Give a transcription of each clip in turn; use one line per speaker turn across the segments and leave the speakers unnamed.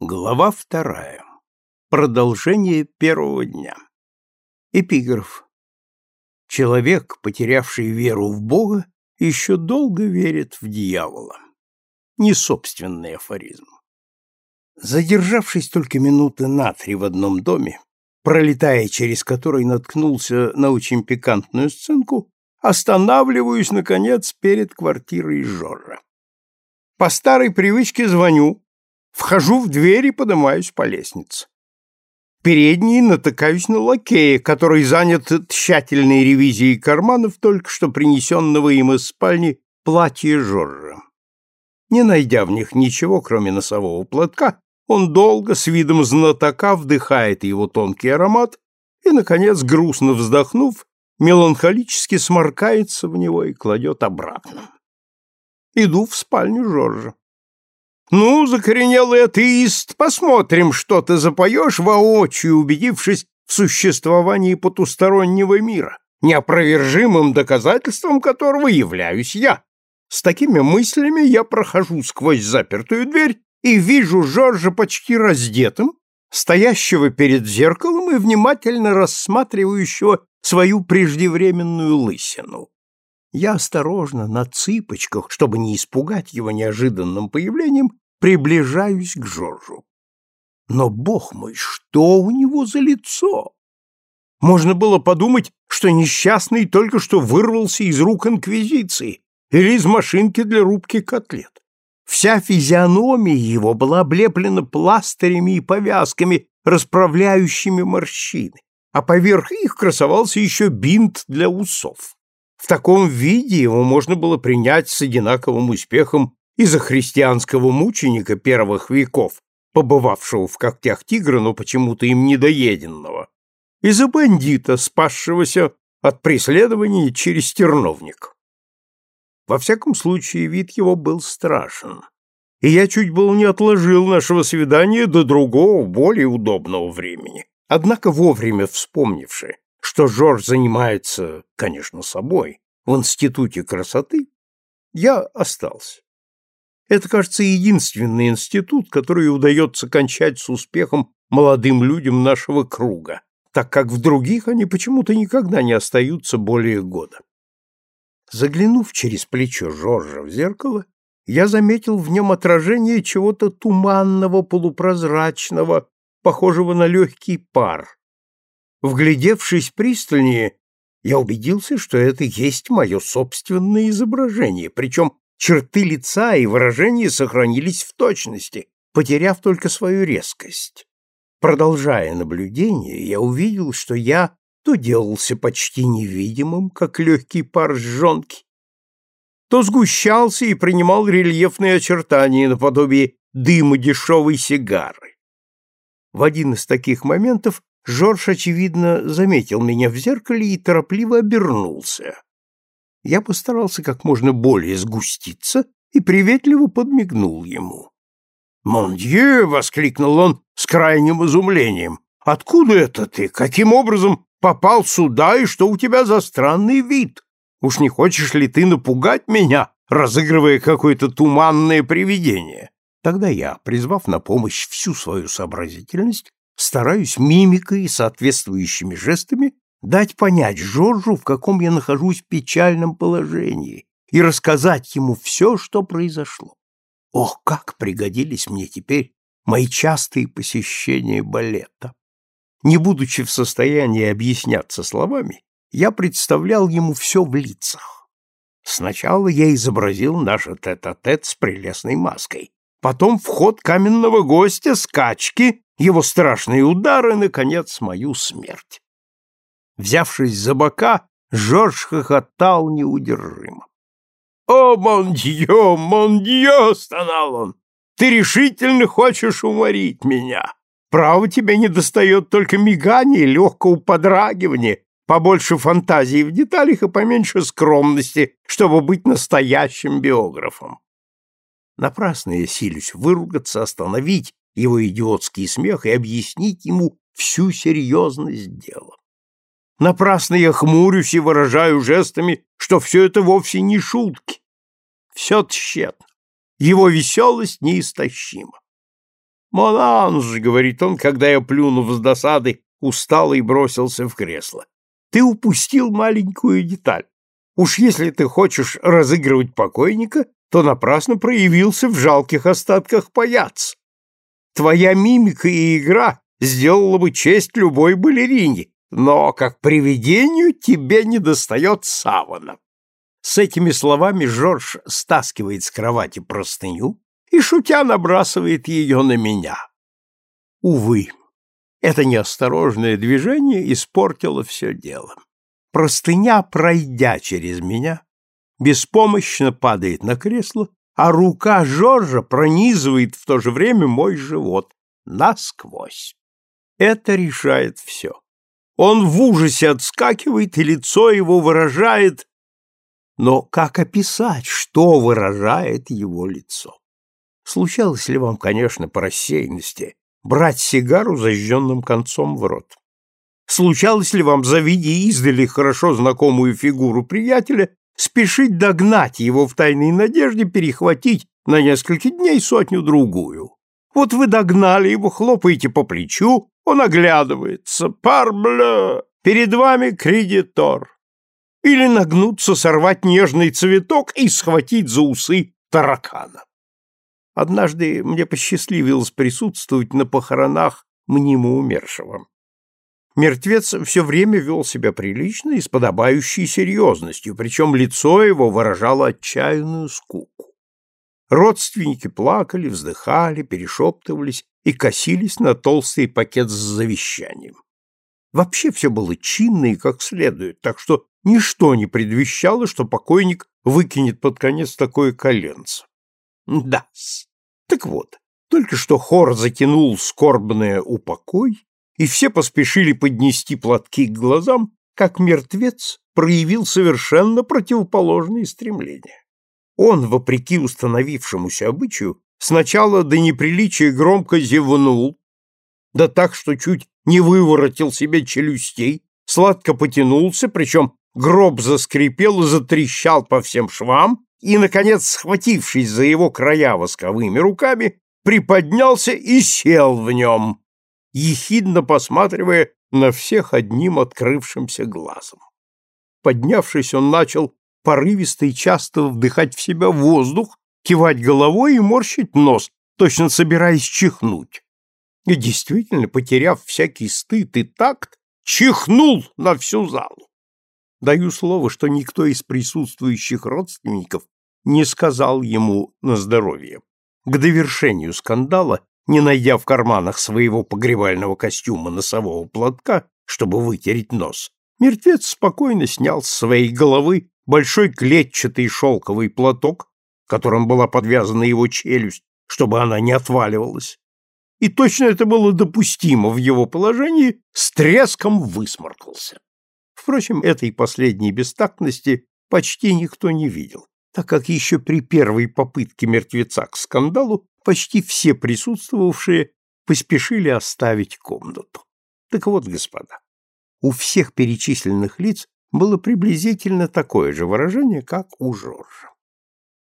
Глава вторая. Продолжение первого дня. Эпиграф. Человек, потерявший веру в Бога, еще долго верит в дьявола. Несобственный афоризм. Задержавшись только минуты на три в одном доме, пролетая через который наткнулся на очень пикантную сценку, останавливаюсь, наконец, перед квартирой Жоржа. По старой привычке звоню, Вхожу в дверь и поднимаюсь по лестнице. Передней натыкаюсь на лакея, который занят тщательной ревизией карманов только что принесенного им из спальни платья Жоржа. Не найдя в них ничего, кроме носового платка, он долго с видом знатока вдыхает его тонкий аромат и, наконец, грустно вздохнув, меланхолически сморкается в него и кладет обратно. Иду в спальню Жоржа. «Ну, закоренелый атеист, посмотрим, что ты запоешь, воочию убедившись в существовании потустороннего мира, неопровержимым доказательством которого являюсь я. С такими мыслями я прохожу сквозь запертую дверь и вижу Жоржа почти раздетым, стоящего перед зеркалом и внимательно рассматривающего свою преждевременную лысину я осторожно, на цыпочках, чтобы не испугать его неожиданным появлением, приближаюсь к Жоржу. Но, бог мой, что у него за лицо? Можно было подумать, что несчастный только что вырвался из рук инквизиции или из машинки для рубки котлет. Вся физиономия его была облеплена пластырями и повязками, расправляющими морщины, а поверх их красовался еще бинт для усов. В таком виде его можно было принять с одинаковым успехом и за христианского мученика первых веков, побывавшего в когтях тигра, но почему-то им недоеденного, и за бандита, спасшегося от преследования через терновник. Во всяком случае, вид его был страшен, и я чуть было не отложил нашего свидания до другого, более удобного времени. Однако вовремя вспомнивши, что Жорж занимается, конечно, собой в Институте красоты, я остался. Это, кажется, единственный институт, который удается кончать с успехом молодым людям нашего круга, так как в других они почему-то никогда не остаются более года. Заглянув через плечо Жоржа в зеркало, я заметил в нем отражение чего-то туманного, полупрозрачного, похожего на легкий пар, Вглядевшись пристальнее, я убедился, что это есть мое собственное изображение, причем черты лица и выражение сохранились в точности, потеряв только свою резкость. Продолжая наблюдение, я увидел, что я то делался почти невидимым, как легкий пар жжонки, то сгущался и принимал рельефные очертания наподобие дыма дешевой сигары. В один из таких моментов Жорж, очевидно, заметил меня в зеркале и торопливо обернулся. Я постарался как можно более сгуститься и приветливо подмигнул ему. Мондье — воскликнул он с крайним изумлением. «Откуда это ты? Каким образом попал сюда и что у тебя за странный вид? Уж не хочешь ли ты напугать меня, разыгрывая какое-то туманное привидение?» Тогда я, призвав на помощь всю свою сообразительность, стараюсь мимикой и соответствующими жестами дать понять Жоржу, в каком я нахожусь печальном положении, и рассказать ему все, что произошло. Ох, как пригодились мне теперь мои частые посещения балета! Не будучи в состоянии объясняться словами, я представлял ему все в лицах. Сначала я изобразил наш тет-а-тет -тет с прелестной маской, потом вход каменного гостя, скачки его страшные удары, наконец, мою смерть. Взявшись за бока, Жорж хохотал неудержимо. «О, мондио, мондио, стонал он. «Ты решительно хочешь уморить меня! Право тебе не достает только мигания, легкого подрагивания, побольше фантазии в деталях и поменьше скромности, чтобы быть настоящим биографом!» Напрасно я силюсь выругаться, остановить его идиотский смех и объяснить ему всю серьезность дела. Напрасно я хмурюсь и выражаю жестами, что все это вовсе не шутки. Все тщетно. Его веселость неистощима. «Монанж», — говорит он, когда я, плюнув с досады, устал и бросился в кресло, — «ты упустил маленькую деталь. Уж если ты хочешь разыгрывать покойника, то напрасно проявился в жалких остатках паяц. Твоя мимика и игра сделала бы честь любой балерине, но как привидению тебе недостает савана. С этими словами Жорж стаскивает с кровати простыню и, шутя, набрасывает ее на меня. Увы, это неосторожное движение испортило все дело. Простыня, пройдя через меня, беспомощно падает на кресло а рука Жоржа пронизывает в то же время мой живот насквозь. Это решает все. Он в ужасе отскакивает, и лицо его выражает... Но как описать, что выражает его лицо? Случалось ли вам, конечно, по рассеянности, брать сигару зажженным концом в рот? Случалось ли вам, завидя издали хорошо знакомую фигуру приятеля, спешить догнать его в тайной надежде перехватить на несколько дней сотню-другую. Вот вы догнали его, хлопаете по плечу, он оглядывается. Парбле! Перед вами кредитор. Или нагнуться, сорвать нежный цветок и схватить за усы таракана. Однажды мне посчастливилось присутствовать на похоронах мнимо умершего. Мертвец все время вел себя прилично и с подобающей серьезностью, причем лицо его выражало отчаянную скуку. Родственники плакали, вздыхали, перешептывались и косились на толстый пакет с завещанием. Вообще все было чинно и как следует, так что ничто не предвещало, что покойник выкинет под конец такое коленце. Да, так вот, только что хор затянул скорбное «Упокой», и все поспешили поднести платки к глазам, как мертвец проявил совершенно противоположные стремления. Он, вопреки установившемуся обычаю, сначала до неприличия громко зевнул, да так, что чуть не выворотил себе челюстей, сладко потянулся, причем гроб заскрипел и затрещал по всем швам, и, наконец, схватившись за его края восковыми руками, приподнялся и сел в нем, ехидно посматривая на всех одним открывшимся глазом. Поднявшись, он начал порывисто и часто вдыхать в себя воздух, кивать головой и морщить нос, точно собираясь чихнуть. И действительно, потеряв всякий стыд и такт, чихнул на всю залу. Даю слово, что никто из присутствующих родственников не сказал ему на здоровье. К довершению скандала не найдя в карманах своего погребального костюма носового платка, чтобы вытереть нос, мертвец спокойно снял с своей головы большой клетчатый шелковый платок, которым была подвязана его челюсть, чтобы она не отваливалась, и точно это было допустимо в его положении, с треском высморкался. Впрочем, этой последней бестактности почти никто не видел, так как еще при первой попытке мертвеца к скандалу почти все присутствовавшие поспешили оставить комнату. Так вот, господа, у всех перечисленных лиц было приблизительно такое же выражение, как у Жоржа.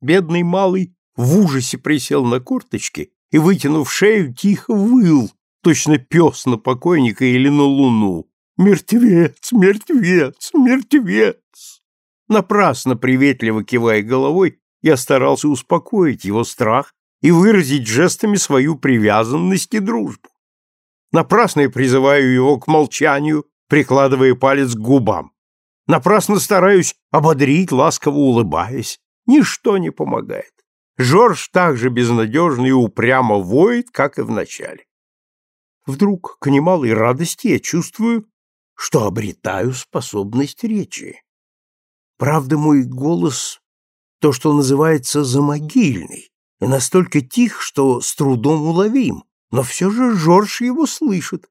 Бедный малый в ужасе присел на корточки и, вытянув шею, тихо выл, точно пес на покойника или на луну. «Мертвец! Мертвец! Мертвец!» Напрасно приветливо кивая головой, я старался успокоить его страх и выразить жестами свою привязанность и дружбу. Напрасно я призываю его к молчанию, прикладывая палец к губам. Напрасно стараюсь ободрить, ласково улыбаясь. Ничто не помогает. Жорж так же безнадежно и упрямо воет, как и в начале. Вдруг, к немалой радости, я чувствую, что обретаю способность речи. Правда, мой голос — то, что называется замогильный, и настолько тих, что с трудом уловим, но все же Жорж его слышит.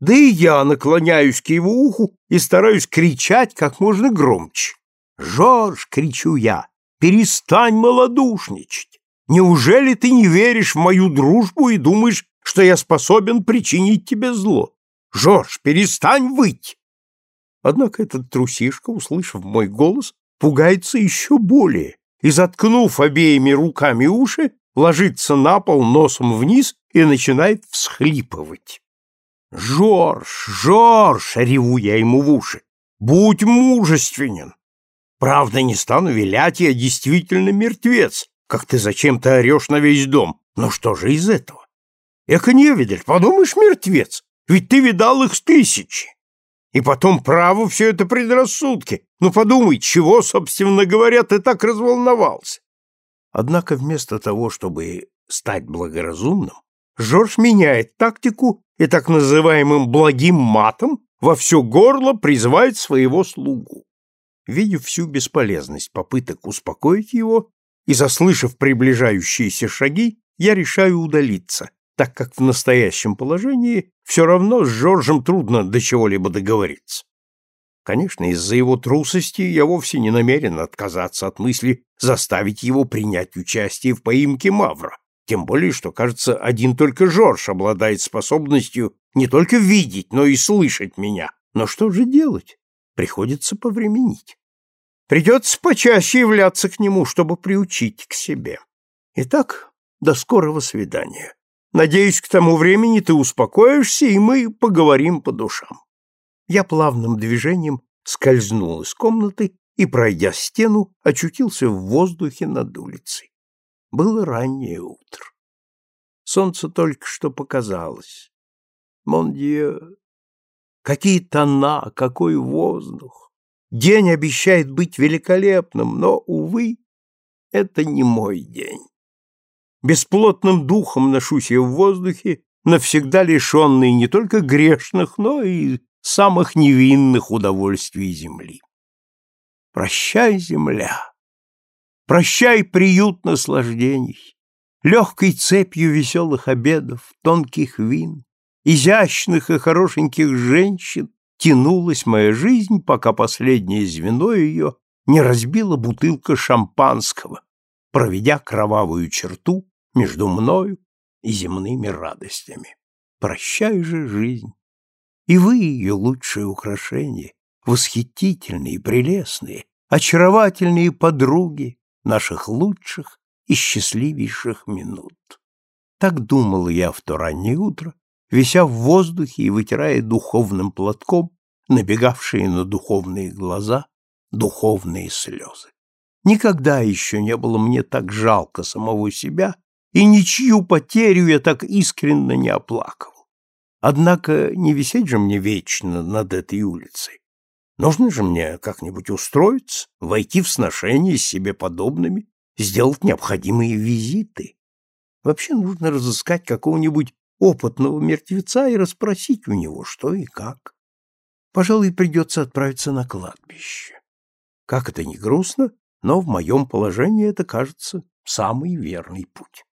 Да и я наклоняюсь к его уху и стараюсь кричать как можно громче. «Жорж!» — кричу я. «Перестань малодушничать! Неужели ты не веришь в мою дружбу и думаешь, что я способен причинить тебе зло? Жорж, перестань выть!» Однако этот трусишка, услышав мой голос, пугается еще более и, заткнув обеими руками уши, ложится на пол носом вниз и начинает всхлипывать. «Жорж, Жорж!» — реву я ему в уши. «Будь мужественен! Правда, не стану вилять, я действительно мертвец, как ты зачем-то орешь на весь дом. Но что же из этого? Эко невидаль, подумаешь, мертвец, ведь ты видал их с тысячи!» И потом, право, все это предрассудки. Ну подумай, чего, собственно говоря, ты так разволновался? Однако вместо того, чтобы стать благоразумным, Жорж меняет тактику и так называемым благим матом во все горло призывает своего слугу. Видя всю бесполезность попыток успокоить его и заслышав приближающиеся шаги, я решаю удалиться, так как в настоящем положении все равно с Жоржем трудно до чего-либо договориться. Конечно, из-за его трусости я вовсе не намерен отказаться от мысли заставить его принять участие в поимке Мавра, тем более, что, кажется, один только Жорж обладает способностью не только видеть, но и слышать меня. Но что же делать? Приходится повременить. Придется почаще являться к нему, чтобы приучить к себе. Итак, до скорого свидания. Надеюсь, к тому времени ты успокоишься, и мы поговорим по душам. Я плавным движением скользнул из комнаты и, пройдя стену, очутился в воздухе над улицей. Было раннее утро. Солнце только что показалось. Мондио, какие тона, какой воздух! День обещает быть великолепным, но, увы, это не мой день бесплотным духом ношусь я в воздухе, навсегда лишенный не только грешных, но и самых невинных удовольствий земли. Прощай, земля! Прощай, приют наслаждений! Легкой цепью веселых обедов, тонких вин, изящных и хорошеньких женщин тянулась моя жизнь, пока последнее звено ее не разбила бутылка шампанского, проведя кровавую черту между мною и земными радостями. Прощай же жизнь. И вы ее лучшие украшения, восхитительные, прелестные, очаровательные подруги наших лучших и счастливейших минут. Так думал я в то раннее утро, вися в воздухе и вытирая духовным платком набегавшие на духовные глаза духовные слезы. Никогда еще не было мне так жалко самого себя, и ничью потерю я так искренно не оплакивал. Однако не висеть же мне вечно над этой улицей. Нужно же мне как-нибудь устроиться, войти в сношение с себе подобными, сделать необходимые визиты. Вообще нужно разыскать какого-нибудь опытного мертвеца и расспросить у него, что и как. Пожалуй, придется отправиться на кладбище. Как это ни грустно, но в моем положении это кажется самый верный путь.